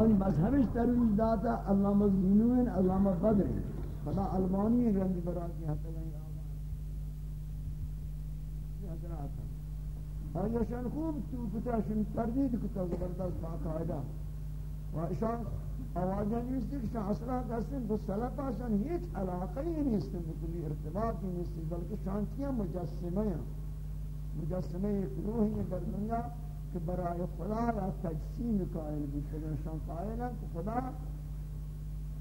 اور مذہبش ترویج داتا علامہ زینوین علامہ بدر خدا علمانی رنگ براتی حتی گئی آوان اور یہ شان خوب تو کتا شن تردید کتا زبردست باقاعدہ و اشان آوازہ نیستی کہ شان اصلاح کسن تو سلپ آشان ہیچ علاقہ ہی نیستی بکلی ارتباط ہی نیستی بلکہ شانتیاں مجسمہ ہیں مجسمہ ایک روح ہی در دنیا کہ برائے خدا یا تجسیم قائل بیشترشان قائل که خدا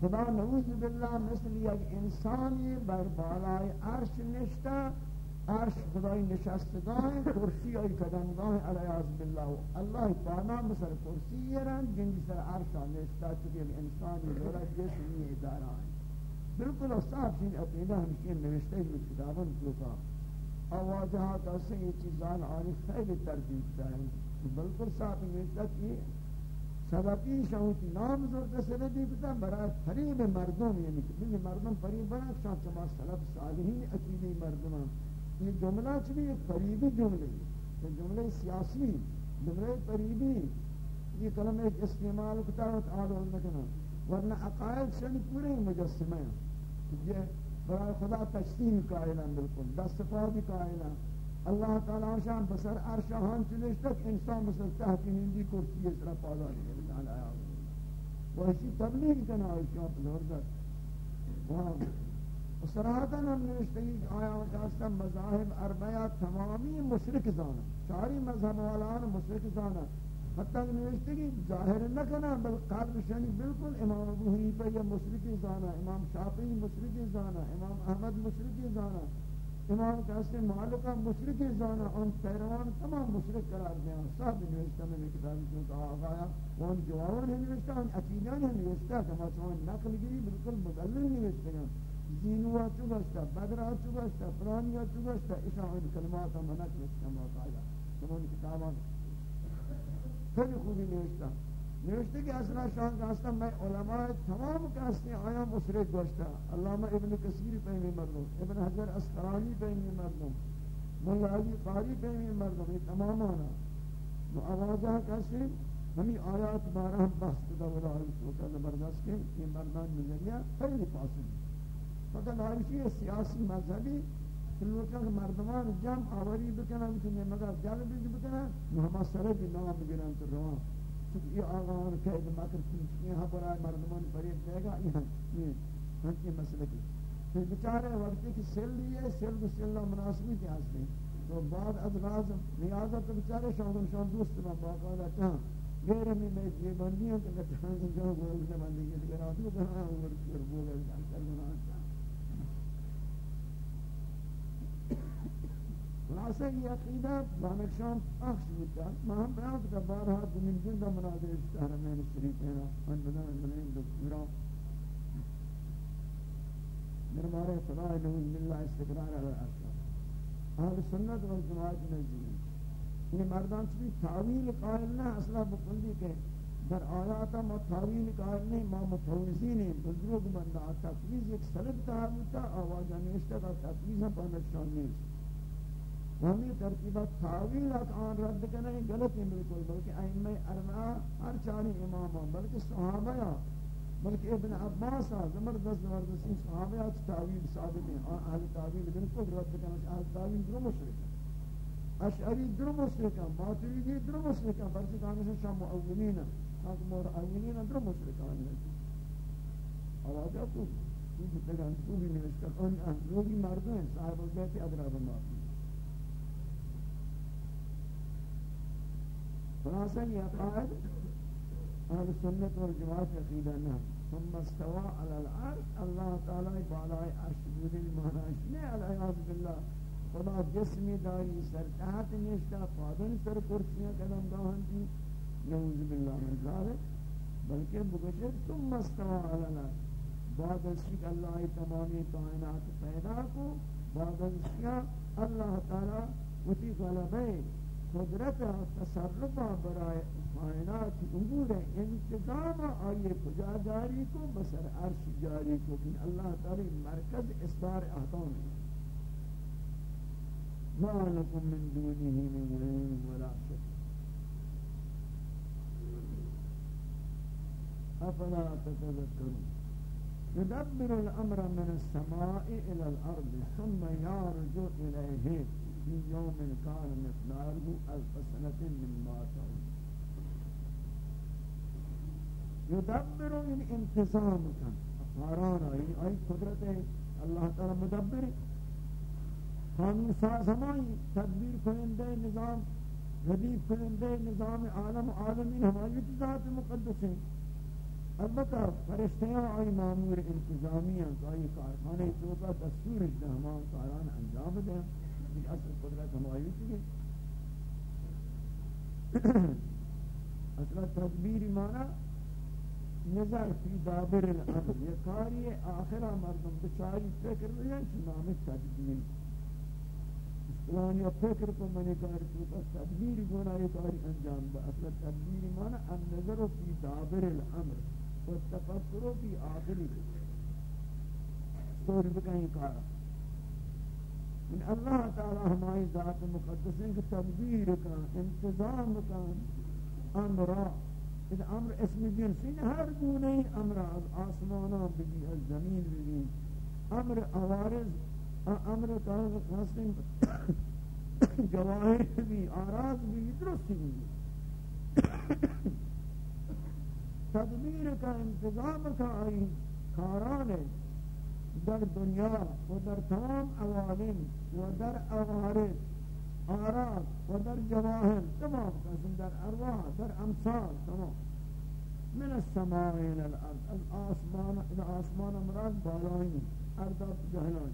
خدا نعوذ باللہ مثل یک انسانی بر بالای عرش نشتا عرش خدای نشستگاه کرسی ای علی علیاز باللہ اللہ تعالی مثل کرسی یرن جنگی سر عرش نشته چون یک انسانی دورا جسمی اداره. بالکل اصحاب این اپیده همچین نوشته بود کتابا دوتا آوازه ها کسی این چیزان آنی خیلی تردید دائیں بالکل صاحب نوشتا کہ سبقی شاہوتی نام زور سے ردی بتا برای فریب مردم یعنی کہ مردم فریب بنا شاہ چما سلف صالحین عقیدی مردمان یہ جملہ چلی ایک فریبی جملے یہ جملے سیاسی جملے فریبی یہ کلمہ ایک استعمال کتا ہے آدھول نکنا ورنہ عقائد شنی پورے مجسمہ ہیں۔ یہ برای خدا تشتیم قائلان بالکل دست پا بھی قائلان اللہ تعالی شان بسر عرش ہان چلش تک انسان بسر تحت ہندی کرسی اس طرح پادا نہیں تعالی آیا وہ اسی تبلیغ کنا ہے شان زبردست وہاں صراحتاً ہم نوشتگی آیا وکاستا مذاہب اربعہ تمامی مشرک زانا چاری مذہب والان مشرک زانا حتی کہ نوشتگی ظاہر نہ کنا، بل قلب شنی بالکل امام ابو حنیفہ یا مشرکی زانا امام شافعی مشرکی زانا امام احمد مشرکی زانا تمام کسی مالکا مشرق زانا ان پیروان تمام مشرک قرار دیا سب نوشتہ میں کتابی کیوں کہا آگایا وہ ان جوابان ہے نوشتہ ان عقیدان ہے نوشتہ کہ ہم چون نقل گیری بالکل مدلل نوشتہ ہیں دینوا چگشتا بدرا چگشتا پرانیا چگشتا اشان ان کلمات ہم نقل استعمال آیا تمام کتابان خیلی خوبی نوشتہ نوشتے کہ اصلا شان کہاستا میں علماء تمام کہاستے آیا مشرک گوشتا علامہ ابن کثیر پہمی مردم، ابن حجر اسقرانی پہمی مردم مولا علی قاری پہمی مردم یہ تمام آنا نو آوازہ کہاستے ہمیں آیات بارہ ہم بحث کتا ولا علی سوکا زبردست کے یہ مردان نظریہ خیلی پاسد فقط حالشی سیاسی مذہبی لوکاں مردمان جمع آوری بکنن بکنا مگر جلب بکنا نو ہما سرد نام گران تو روان چونکہ یہ آغان قید مکر کی یہاں پر آئے مردمان فریب دے گا یہاں یہ ہم کی مسئلہ کی پھر بچارے وقتی کی سل لیے سل بسی اللہ مناسبی کے ہستے تو بعد از راز نیازہ تو بچارے شاہدن شاہد دوست میں باقا دا چاہاں غیر ہمیں میں یہ بندی ہوں کہ چاہاں جو گوھر سے بندی یہ دیگر آتی کو کہاں عمر پر بوگا جانتا گناہ چاہاں خلاصہ یہ عقیدہ بانکشان اخش بودتا ما ہم بیان کتا بارہا دمین جندہ مناظر اشتہر میں شریف ہے ان بدن منین دکتورا دربارے خدا نوز باللہ استقرار علی الارشاد اہل سنت و جماعت نزدیک یہ مردان چلی تعویل قائل نہ اصلا بکلی کہ در آیاتا ما تعویل قائل نہیں ما متوزین ہیں بزرگ بندہ تفویز ایک سلب تحبوتا آوازہ نوشتہ کا تفویز ہم پانشان نہیں ہمیں ترتیبات تعویل آن رد کرنے غلط ہیں بالکل بلکہ ائمہ اربعہ، ہر چاری امام بلکہ صحابہ بلکہ ابن عباس زبردست زبردست صحابہ تعویل ثابت ہیں۔ اور اہل تعویل بالکل رد کرنے اہل تعویل درو مشرک اشعری درو مشرک ماتریدی درو مشرک فرض کہنے سے شام مؤولین تاکہ مور اولین درو مشرک ہیں۔ اور آجا تو، یہ تگان تو بھی نوشتہ، ان لوگی مردوں ہیں، صاحب البیت ادرا بمافی خلاصہ یہ عقائد اہل سنت والجماعت عقیدہ نہ ثم استوى على العرش، اللہ تعالی بالائے عرش بود المہراش نے العیاذ باللہ خدا جسمی داری سر تحت نشتا پادن سر کرسیاں قدم داہن تھی۔ نعوذ باللہ من ذالک بلکہ بگشت، ثم استوى على العرش۔ بعد از کہ اللہ تمامی کائنات پیدا کو، بعد از اللہ تعالی وتی غلبہ قدرت تصرف برای کائنات امور انتظام آئیے کجا جاری کو، بسر عرش جاری کو، کہ اللہ تعالی مرکز اصدار احکام ہے۔ ما لکم من دونه من علم ولا شک۔ افلا تتذكرون يدبر الأمر من السماء إلى الأرض ثم يعرج إليه في يوم كان مقداره ألف سنة مما تعود يدبر من انتظام كان أخبارانا أي قدرة الله تعالى مدبر. قانون سمائی تدبیر کنندے نظام، ردیف کنندے نظام عالم عالمین ہماری ذات مقدس ہیں. البتہ فرشتیاں آئی معمور انتظامی ہیں آئی کارخانے تو کا دستور ہے ہمان کاران انجام دیں. یہ اصل قدرت ہماری تھی اصلا تدبیر مانا نظر فی دابر الامر یہ کاری آخرہ مردم بچاری فکر رہے ہیں نام تدبیر اسلام یا فکر کو منی کار تو تدبیر گونا یہ کاری انجام دا اصلا تدبیر مانا النظر فی دابر الامر والتفكر في آخره سور بکہیں کارا من اللہ تعالی ہماری ذات مقدس ہے کہ تدبیر کا انتظام کا امرا اذا أمر اسم جنسی ہر گونے أمر از آسمانا بھی از زمین بھی أمر عوارض أمر کا حسن جواہر بھی آراز بھی درست بھی تدبیر کا انتظام کا آئی کاران. در دنیا و در تمام عوالم و در اوارد آرات و در جواهر تمام. قسم در ارواح در امثال تمام. من السماء إلى الأرض. الاسمان إلى آسمان مراد بالائنی ارداب جهلان.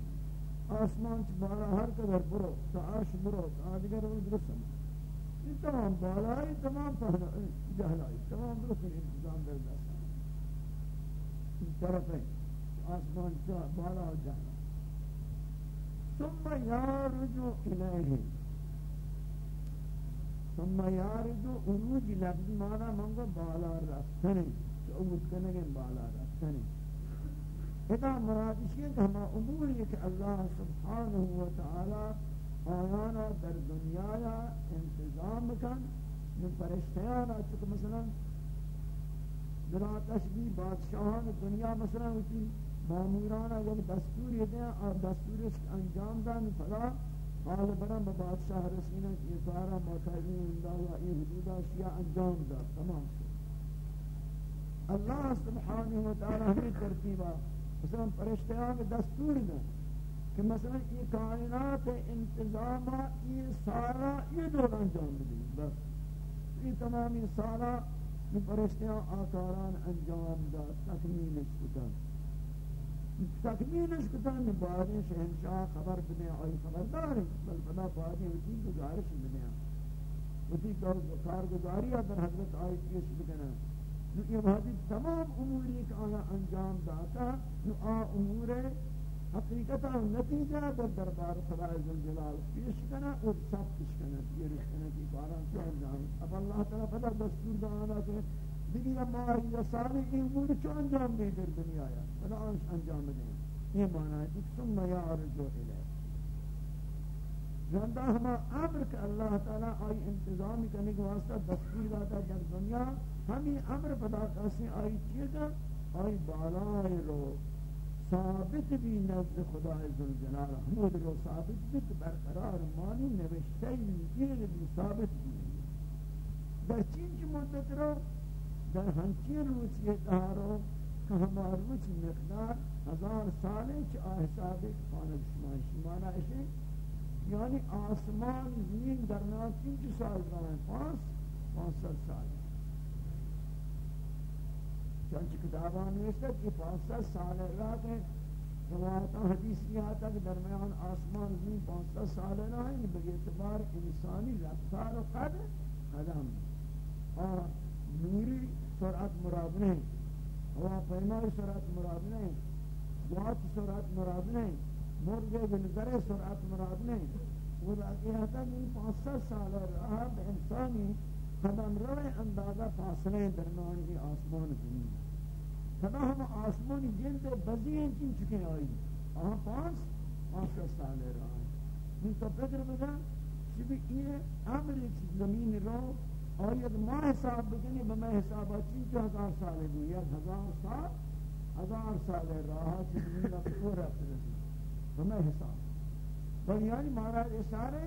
آسمان چ بالا ہر قدر برو. تا عرش برو. تا دیگر درست این تمام بالایی تمام جهلائی تمام درست انتظام در دست. این طرف آسمان جا بالا و جهلا ثم یارجو الیه ثم یارجو عروج لفظ مانا منگو بالا رفتنی کہ عروج کنگے بالا رفتنی ادا مراد مرادشی ہے کہ ہما اموری کہ اللہ سبحانہ وتعالی آیانا در دنیا یا انتظام کن من فرشتیانا چکہ مثلا بنا تشبیح بادشاہان دنیا مثلا ہوتی معمورانا یک دستوری دیں اور دستورش انجام دن فلا حال برم با بادشاہ رسینا یہ سارا مقابل اللہ و ای حدودہ شیعہ انجام دا تمام شد۔ اللہ سبحانہ وتعالی ہمیں ترتیبہ مثلا فرشتیان دستور دیں کہ مثلا یہ کائنات انتظام یہ سارا، یہ دور انجام دیں۔ بس۔ یہ تمامی سارا، یہ پرشتیاں آکاران انجام دا تکمیل اشکتن تکمیل اشکتن بارے شہنشاہ خبر بنے آئی خبردار ہیں بل بنا بارے ہوتی گزارش بنے ہوتی کارگزاری در حضرت آئی پیش بکنا یہ حدیث تمام اموری کا آیا انجام داتا نو آ امور حقیقتا نتیجہ در دربار خدا جلال پیش کنا اور سب کش کنا یہ رشتنا کی کاران سے انجام اب اللہ تعالیٰ پتا دستور دانا کہ دیگی ماہی یا سالی این امور چو انجام دے در دنیا یا؟ پتا آنش انجام دے یہ معنی ہے کہ ثم یعرجو الیہ جاندہ ہما امر کہ اللہ تعالیٰ آئی انتظام کرنے کے واسطہ دستور داتا در دنیا ہمیں امر پتا کسی آئی چیزا آئی بالائے رو۔ ثابت بھی نزد خدا ذوالجلال حمود رو ثابت بھی برقرار مانی نوشته این بھی ثابت بھی۔ در چینچ مدت رو در ہنچین روچ یہ دارو کہ ہمار روچ مقدار ہزار سالے چھ آحساب خانک شما شمانا ایسے یعنی آسمان زمین درمیان چینچ سال رہا پانس پانس سال۔ سال چنچ کتابان نوشتا کہ پانسہ سال سال رات ہے روایتا حدیث کی آتا کہ درمیان آسمان زمین پانسہ سال رہا ہے بے اعتبار انسانی رفتار و قدر قدم۔ اور نوری سرعت مراد نہیں۔ ہوا پیمائی سرعت مراد نہیں۔ جات سرعت مراد نہیں۔ مرگے بنظر سرعت مراد نہیں۔ وہ لاتی ہے کہ پانسہ سال رہا انسانی قدم روی اندازہ فاصلے درمیان کی آسمان زمین خدا ہم آسمان جلد بزی ہیں چین چکے آئی۔ آہاں پانس پانس سالے رہا۔ ہے تو فکر بدا کہ یہ عمر ایک زمین رو اور یہ ما حساب بکنی بما حساب چی جو ہزار سال ہے یا ہزار سال ہزار سال ہے راہ چیز میں پورا رہتے بما حساب۔ اور یعنی مارا اشارہ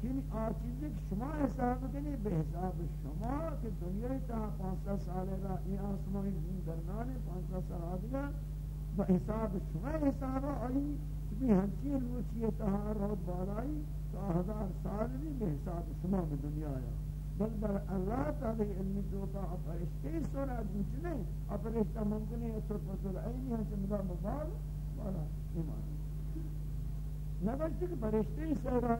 کہ آ چیزیں کہ شما حساب بکنی بے حساب شما کہ دنیا تا پانچ سال ہے یہ آسمانی درمیان پانچ سال آدھگا با حساب شما حساب آئی کہ ہنچی روچی تہا روت بالائی تو ہزار سال بھی بے حساب شما میں دنیا آیا۔ بل بر اللہ تعالی علمی تو توقع اپرشتے سورا جنچ نہیں، اپرشتہ ممکنی ہے صرفت العینی ہے چمدہ مبال والا ایمان۔ نبشتی کہ پرشتے سورا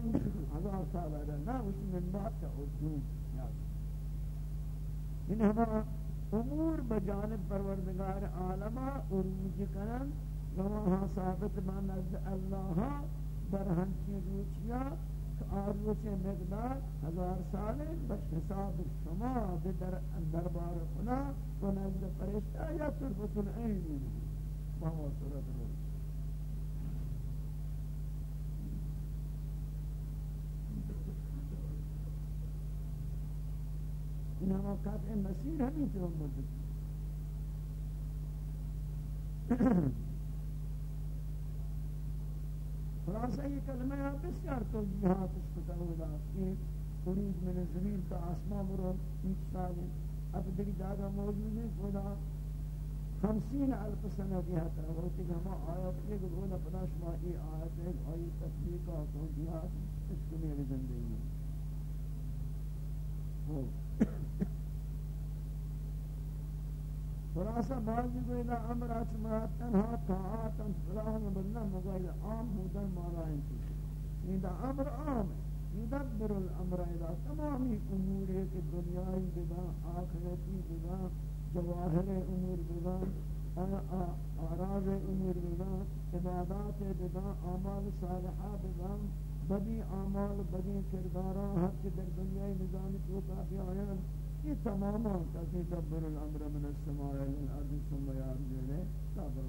ہزار سال آدھا نا اس من بات کا حجون یاد۔ ان ہما امور بجانب پروردگار عالمہ عروج کرن وہاں ثابت ماند اللہ ہاں، برہنچی روچیاں آروچ مقدار ہزار سال بس حساب شما در دربار خدا و نزد فرشتہ یا طرفت العین وہو صورت روز این ہما قطع مسیر ہمیں تو مدد خلاصہ یہ کلمہ ہے بسیار توجیحات اس کو تاولا کہ قریب من زمین تا آسمان برو ایک سال اب دیکھ جاگہ موجود ہے خدا خمسین الف سنہ کی حتی ہے وہ کہ ہما آیت ایک گولا پدا شما ای آیت ہے۔ آئی تصدیقہ توجیحات اس کو میرے زندگی ہے۔ خلاصہ بعضی کو الہ امر اچ تنہا طاعتا فلاح بلنا مغیر عام ہودن مانا انتی الہ امر عام یدبر الامر الہ تمامی امور ہے کہ دنیای بدا آخرتی بدا جواہر امور بدا آراز امور بدا عبادات بدا اعمال صالحہ بدا بدی اعمال، بدی کردارہ حق در دنیای نظام تو کافی آیان۔ یہ تمام کسی دبر الامر من السماء الى الارض ثم يرجع اليه صبر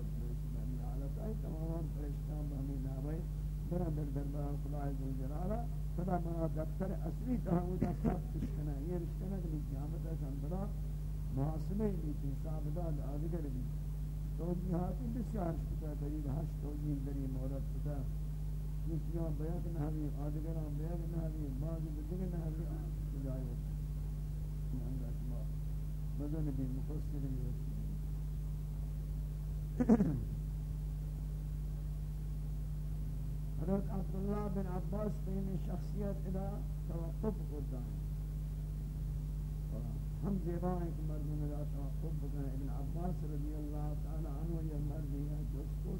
من حالت. ای تمام فرشتہ بہمی ناوی برا در دربار خدا عز و جلالہ خدا منا دفتر اصلی تحویدہ سب تشکنہ یہ رشکنہ کہ قیامت ہے سنبرا محاسبہ بھی تھی صاحبداد آدگر بھی توجیحاتی بسیار شکتا دلیل ہشت توجیح دری مورد شکتا کسیاں بیعت نحوی آدگران بیعت نحوی بعض بدگر نحوی جائے ہوتا بدون بھی مفسر حضرت عبداللہ بن عباس بین شخصیت ادا توقف ہوتا ہے ہم دیوائیں کہ مردوں ادا توقف ہوتا ابن عباس رضی اللہ تعالی عنہ یہ مردی ہے جو اس کو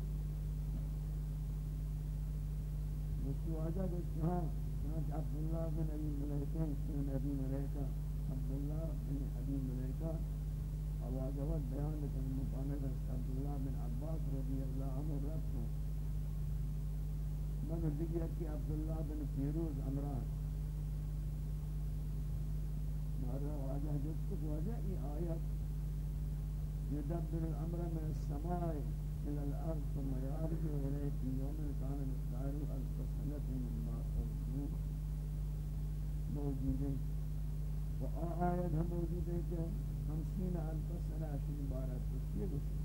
اس کی واجہ جو ہاں عبداللہ بن ابی ملیکہ بن ابی ملیکہ. عبداللہ بن حبیب ملیکہ آواز اول بیان لکن مطانق عبداللہ بن عباس رضی اللہ عنہ رب کو من دیگر کی عبداللہ بن فیروز امران مارا واجہ جس کو واجہ آیت يدبر الأمر من السماء إلى الأرض ثم يرجع إليه في يوم كان مقداره ألف سنة مما موجودين. و آیت ہم موجود ہے۔ کہ خمسین الف سنہ اشن بارت بسیے گوشت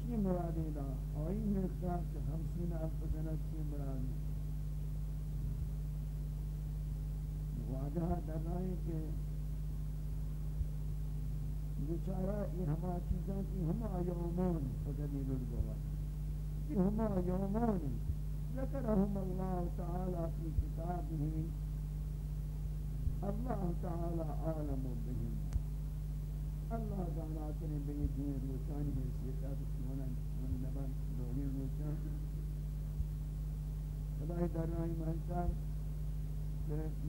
چی مرادی دا آئی مقدار کہ خمسین الف سنہ چی مرادی واجہ در رہے کہ بیچارہ یہ ہما چیزاں کی ہما یومان فدلیل الگوان یہ ہما یومان ذکرہم اللہ تعالی فی کتابہ۔ الله تعالى عالم بهم. الله تعالى تني به دين روشان به سيادات من نبان دونين روشان. خدای در راهی مهتر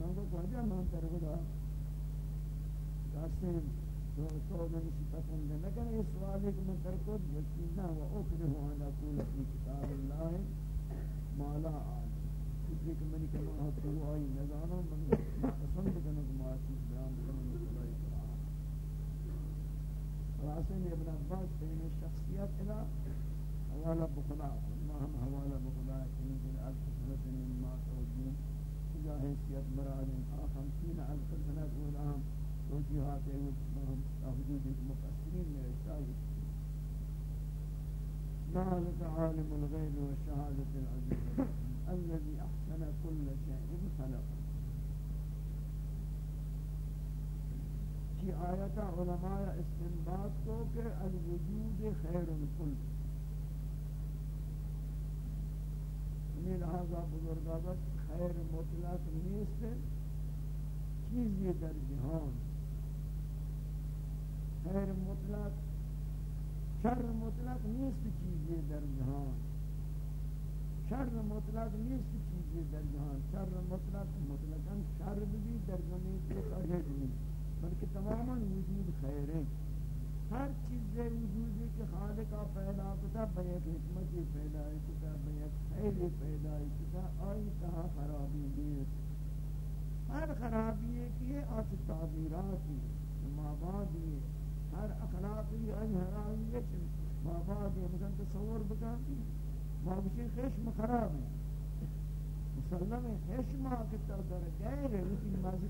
من کو کجا من تر خدا. داشتیم تو تو نمیشی پسند نکن این سوالی که من تر خود یقینا و اکره وأنا کول فی کتاب الله. مالا عالم کسی کہ منی کلمہ ہاتھ کو آئی نظانا من پسند کرنے کو معاشی بیان کرنے میں خدای قرآن خلاصین ابن عباس بین شخصیت الہ حوالا بخدا ما ہم حوالا بخدا کنی دل الف سنت من ما توجین یا حیثیت مراد خمسین الف سنہ اولام توجیحات حدود مفسرین میں رشتائی ذلك عالم الغيب والشهادة العزيز الذي أحسن كل شيء خلقه. کی آیت علماء استنباط کو کہ الوجود خیر کل ہمیں یعنی لہذا بزرگاوت خیر مطلق نیست، چیزی در جہان خیر مطلق، شر مطلق نیست، چیزی در جہان شر مطلق نیست چیزی در جہان شر مطلق مطلقا شر بھی در جہان کے قرد نیست بلکہ تماما وجود خیر ہے ہر چیز وجود ہے کہ خالق پیدا کتا بیک حکمت پیدا ہے کتا بیک خیر پیدا ہے کتا آئی کہا خرابی دیت ہر خرابی ہے کہ یہ آت تعبیراتی، مابادی ہے ہر اخلاقی آئی حرامی ہے مابادی. ہے مثلا تصور بکا مابشی خشم خراب ہے مسلم خشمہ کتا در غیر ہے لیکن مازی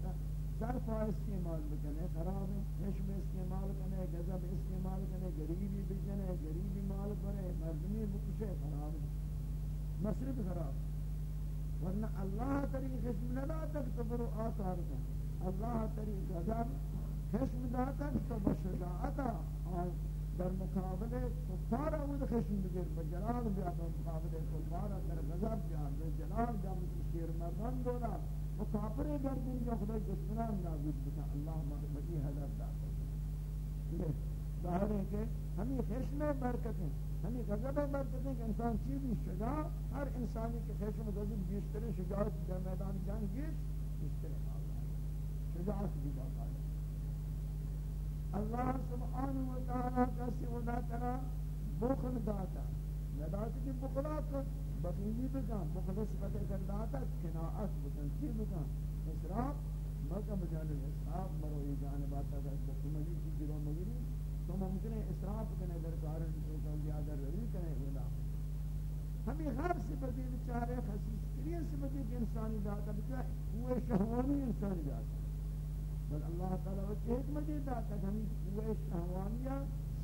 صرف استعمال بکنے خراب حشم استعمال کنے غضب استعمال کنے غریبی بجنے غریبی مال کرے مردمی بکشے خراب ہے مصرف خراب ورنہ اللہ طریق حشم ندا تک تو برو آثار کا اللہ طریق غضب حشم دا تک تو بشجاعتا در مقابلے کفارا ود خشم بگر بجلال بیا در مقابلے کفارا در غضب بیا. بجلال بیا شیر مردان دولا وہ کافر گردن جو خدا دشمنان نازل بکا اللہ مدی حضرت داتا یہ ظاہر ہے کہ ہمیں خشم برکت ہیں ہمیں غضب برکت ہیں کہ انسان چیزی شجاع ہر انسانی کے خشم و غضب بیشتر شجاعت در میدان جنگ گیش بیشتر شجاعت بھی باقا ہے اللہ سبحانہ وتعالی کسی ودا کرا، بخل داتا۔ نداتی کی بخلات کو بخیلی بکن مخلص بدر کر داتا کناعت بکن چی بکن؟ اسراف، مکہ بجانب اسراف مروی جانب آتا ہے بخمجی کی جلو مگری تو ممکن ہے اسراف کنے در کارن تو کن زیادہ روی کنے اولا ہمیں ہر صفتی بچارے خصیص کرین صفتی کہ انسانی داتا بچارے وہ شہوانی انسانی داتا بل اللہ تعالی وچہ حکمت داتا ہمیں وہ شہوانیہ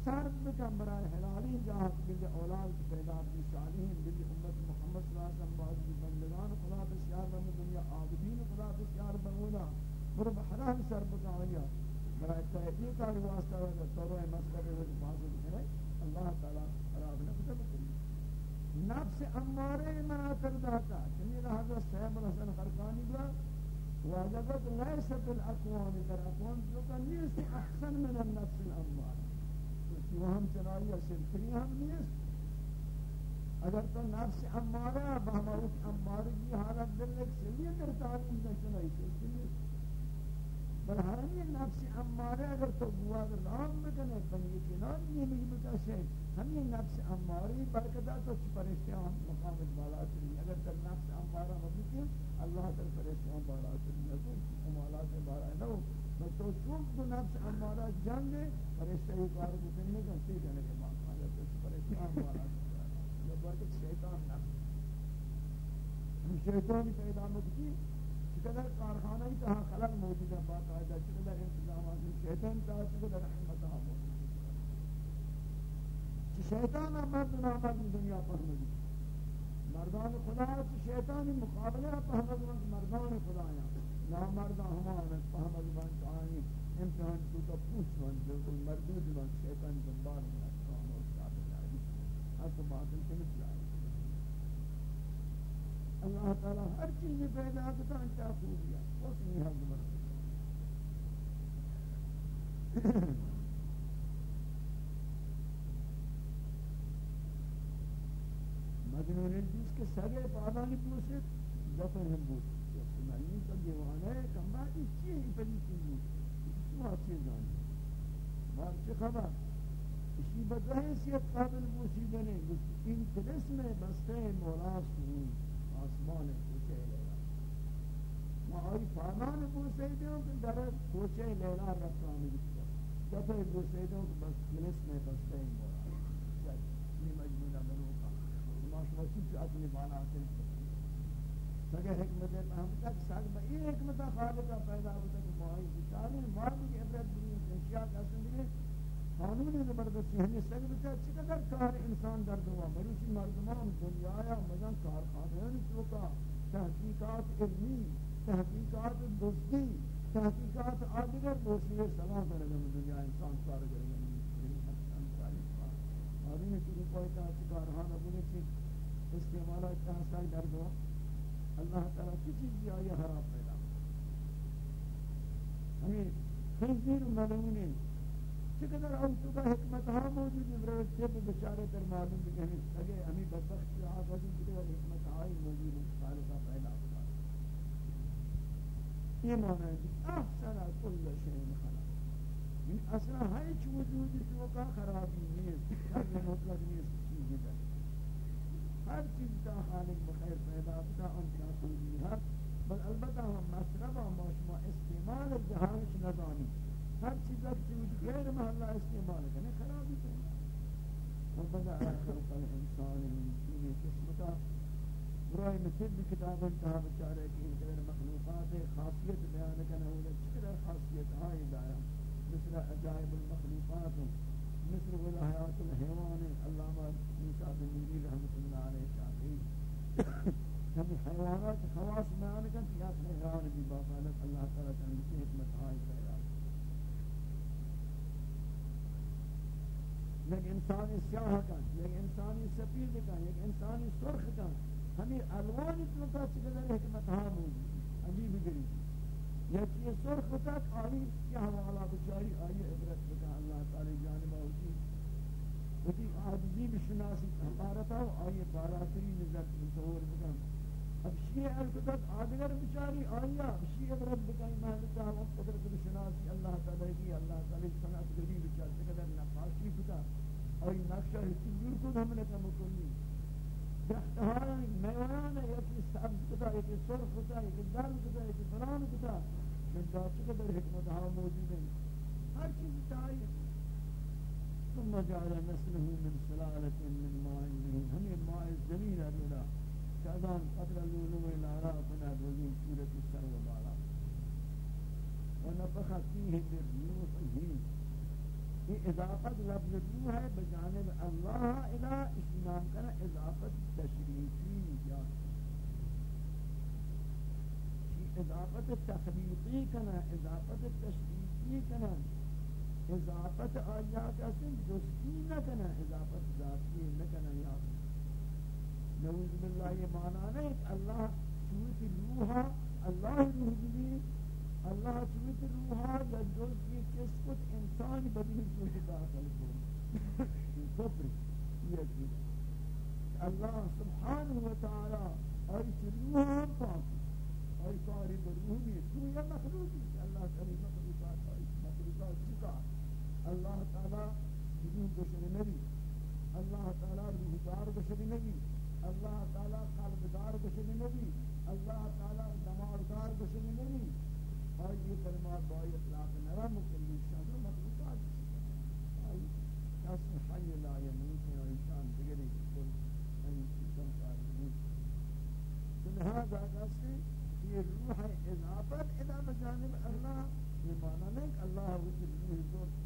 سرد بکن برای حلالی جاہت بلی اولاد پیدا بھی صالحین بلی امت محمد صلی اللہ علیہ وسلم بعض بندگان، خدا بسیار بند دنیا آبدین خدا بسیار بنونا، برو بحرام سر بکن آیا برای تحقیق کاری واسطہ ہے طور مسئلہ ہے حفاظت کرے اللہ تعالی خراب نکتا بکلی نفس امارے مناطر داتا، چنی لہذا سیب الحسن خرقانی با وهذا ليس بالأكوان بالأكوان لك نيست أحسن من النفس الأموال وهم تنائية سلطنی هم نیست اگر تو نفس امارا ہے بہما اس امارا کی حالت دل ایک سلیہ در تعلیم دن سنائی چنائی چلتی بل حرمی نفس امارا اگر تو بوا رام بکنے بنی جنان یہ نہیں بتا شے ہم یہ نفس اماری برکتہ تو پرشتہ ہم مقامت بالا اگر تو نفس امارا ہوتی ہے اللہ تر پریشان بالا تری نکو امالات بالا نہ ہو تو چون تو نفس امارہ جنگ فرشتہ ہی کار کو نہیں کرتے، کہنے کے ماں بعد حالت اس پریشان والا یہ بات شیطان نہ شیطان پیدا مکی چقدر کارخانہ ہی کہاں خلل موجود ہے، بات آئے چقدر انتظامات شیطان کا چقدر رحمت ہے۔ شیطان مرد نامرد دنیا پر مجھے مردان خدا تو شیطانی مقابلہ پہمد مردان خدا یا نا نامردان ہمارے پہمد آئیں امتحان تو کا پوچھ من بالکل مردود من شیطان جنبار من اسلام و صاحب العلی حق باطل کے مثل آئی اللہ تعالی ہر چیز پیدا کرتا انتا خوبیا اس میں حق مرد. مجنون الجیس کے سگے پادانی پوچھت دفن ہم بود ملین کا دیوانہ ہے دیوانے کم باقی چیز پلی چیزی ما چیزان ما چه خبر، اسی بدحیثیت قابل بوسیدن این تلسم بسته مولاست این آسمان کوچه لیلا۔ ما آئی پانان بوسیدن که در کوچه لیلا رفتانی بکتا دفعه بوسیدن که بس تلسم بسته مولاست می جی، مجموعه منوکا ما شما چیز اصلی بالا حاصل سگے حکمت ہم تک سگ میں یہ حکمت خالق پیدا ہوتا کہ مائی بیچارے مالی کی عبرت بھی اشیاء کا سندگی قانون زبردستی ہمیں سگ بچا چقدر کار انسان درد ہوا۔ مروچی مردمان دنیا یا مزن کارخانیان چوکا۔ تحقیقات علمی، تحقیقات دزدی تحقیقات آدگر موسیقی سلام کرنے دنیا انسان کار کرنے آدمی کی روپای کا کارخانہ بنے سے استعمالات کا حسائی درد ہوا اللہ تعالیٰ کی چیز بھی آئی حرام پیدا ہمیں خنزیر ملعونی چقدر اوتو کا حکمت ہاں موجود ہے برای طب بچارے در معلوم بھی کہنے لگے ہمیں بدبخت کی آفت چقدر حکمت آئی موجود ہے خالقہ پیدا ہوا یہ معنی ہے کہ احسن کل شہن خلق۔ یعنی اصلا ہیچ وجودی تو کا خرابی نیست، ہر مطلق نیست۔ چیزی ہر چیز کا خالق بخیر پیدا بتا ان کا خوبی ہے بل البتہ ہم مصرف ہم شما استعمال جہانش نظامی ہر چیز اب چیز غیر محلہ استعمال کرنے، خرابی کرنے وبدأ خلق الإنسان من طين قسمتا برای مثل بکتاب انتہا بچارے کہ ان قدر مخلوقات خاصیت بیان کرنا ہوگا چقدر خاصیت آئی دایا مثل عجائب المخلوقات مثل ولایات الحیوان علامہ موسیٰ بن نوری رحمت اللہ علیہ شافعی ہم حیوانات خواص بیان ہیں کہ حیوان بھی باقالت اللہ تعالیٰ تعالیٰ کی حکمت آئی پیدا یک انسانی سیاہ کا یک انسانی سفید کا یک انسانی سرخ کا ہمیں الوان اتنا چقدر حکمت ہاں موجود عجیب گری یکی سرخ تک آئی کیا حوالا بچاری آئی عبرت بکا اللہ تعالی جانب آوزی وتی عادزی جی بشناسی حقارتا و آئی بالاتری نظر مصور بکا اب شیع الکتت آدگر بچاری آیا شیع عبرت بکا محلتا و قدرت بشناسی اللہ تعالی کی، اللہ تعالی صنعت گری بچار سکدر نقاشی بکا آئی نقشہ ہتی دور کن ہم نے کم کنی درختہاں میوان یکی سبز کتا یکی سرخ کتا یکی دل کتا یکی فلان کتا من دا چقدر حکمت ہاں موجود ہیں۔ ہر چیز چاہیے ثم جعل نسله من سلالة من ماء مهين. ہمیں ماء زمین ارولا کازان قدر لولو الارا بنا روزی سورة السر و بالا ونفخ فيه بالروح ہی یہ اضافت لفظ روح ہے بجانب اللہ الہ اس نام کرنا اضافت تشریفی یا اضافت تخلیقی کنا اضافت تشریفی کنا اضافت آیات اصل جستی نہ کنا اضافت ذاتی نہ کنا یا نعوذ باللہ یہ معنی نہیں اللہ چوت روحا اللہ روح بھی اللہ چوت روحا یا جز کی کس کچھ انسان بدی چوت داخل کو کفر یہ اللہ سبحانہ وتعالی اور روحا پاک اور ساری روح بھی تو یہ مخلوق اللہ تعالی مخلوقات اور مخلوقات چکا اللہ تعالی بدون گشن نبی اللہ تعالی روح دار گشن نبی اللہ تعالی قلب دار گشن نبی اللہ تعالی دماغ دار گشن نبی اور یہ کلمات بائی اطلاق نرم مکلی شادر مخلوقات کس حی لا یموت یا انسان دیگری کل انسان کاری تو لہذا کسی یہ روح اضافت ادا بجانب اللہ یہ معنی نہیں کہ اللہ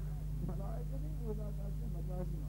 ملاحظہ نہیں ہوگا کہ مقاصد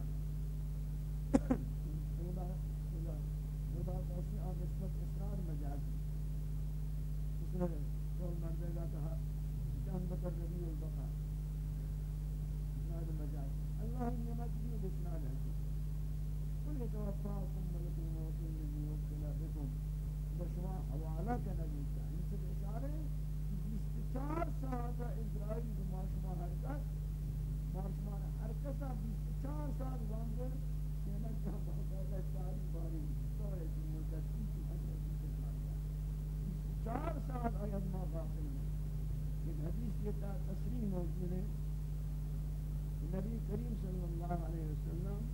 نبی کریم صلی اللہ علیہ وسلم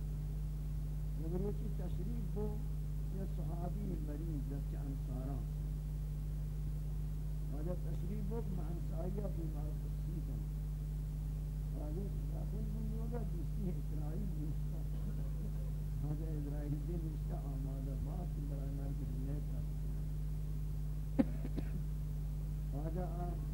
نبروچی تشریف کو یا صحابی مریض جسے انسارا وجہ تشریف کو کہ انساریہ بیمار کسی کن وجہ تشریف کو کہ انساریہ بیمار کسی کن اسرائیل نشتا وجہ اسرائیل دن نشتا آمادہ بات برانا کی دنیا تھا وجہ آمادہ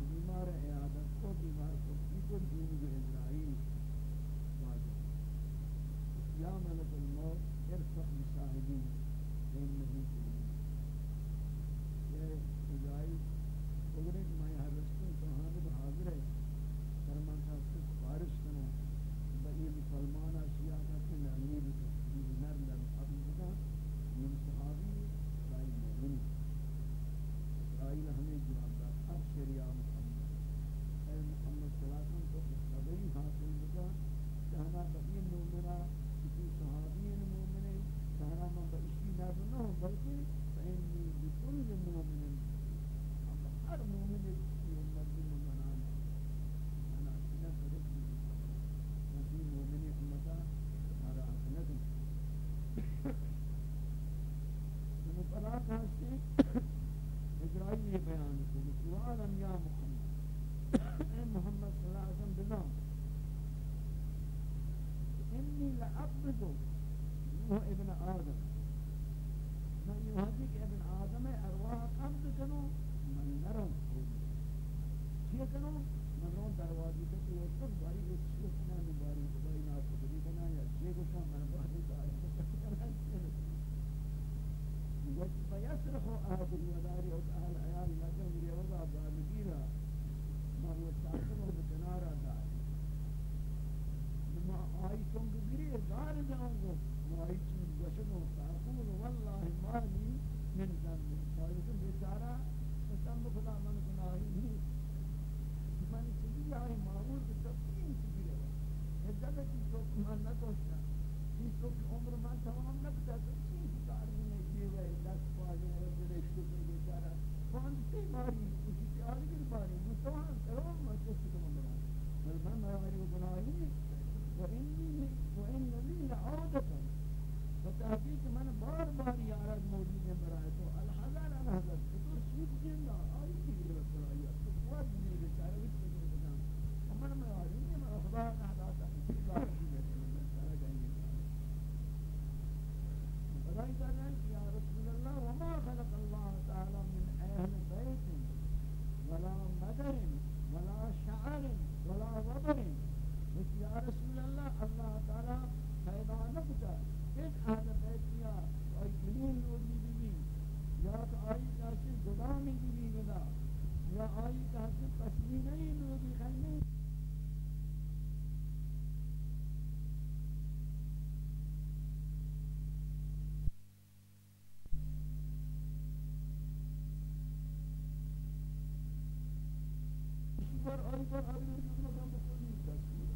پر آئی پر آئی پر آئی پر بکلی دستور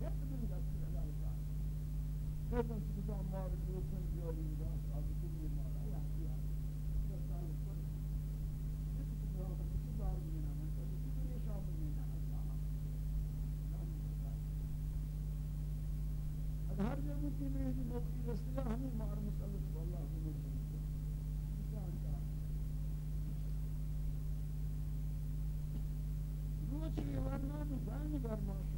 ایک دن دستور اللہ تعالی ایک دن سکتا مار دیوکن دیاری دست آبی کلی مارا یا یا دستان پر ایک دن دار کسی دار مینا من کسی کسی شام مینا اللہ ہر جگہ کی میری نوکری رسلہ ہمیں مار مسلط اللہ کو مرد روچی ورنان زن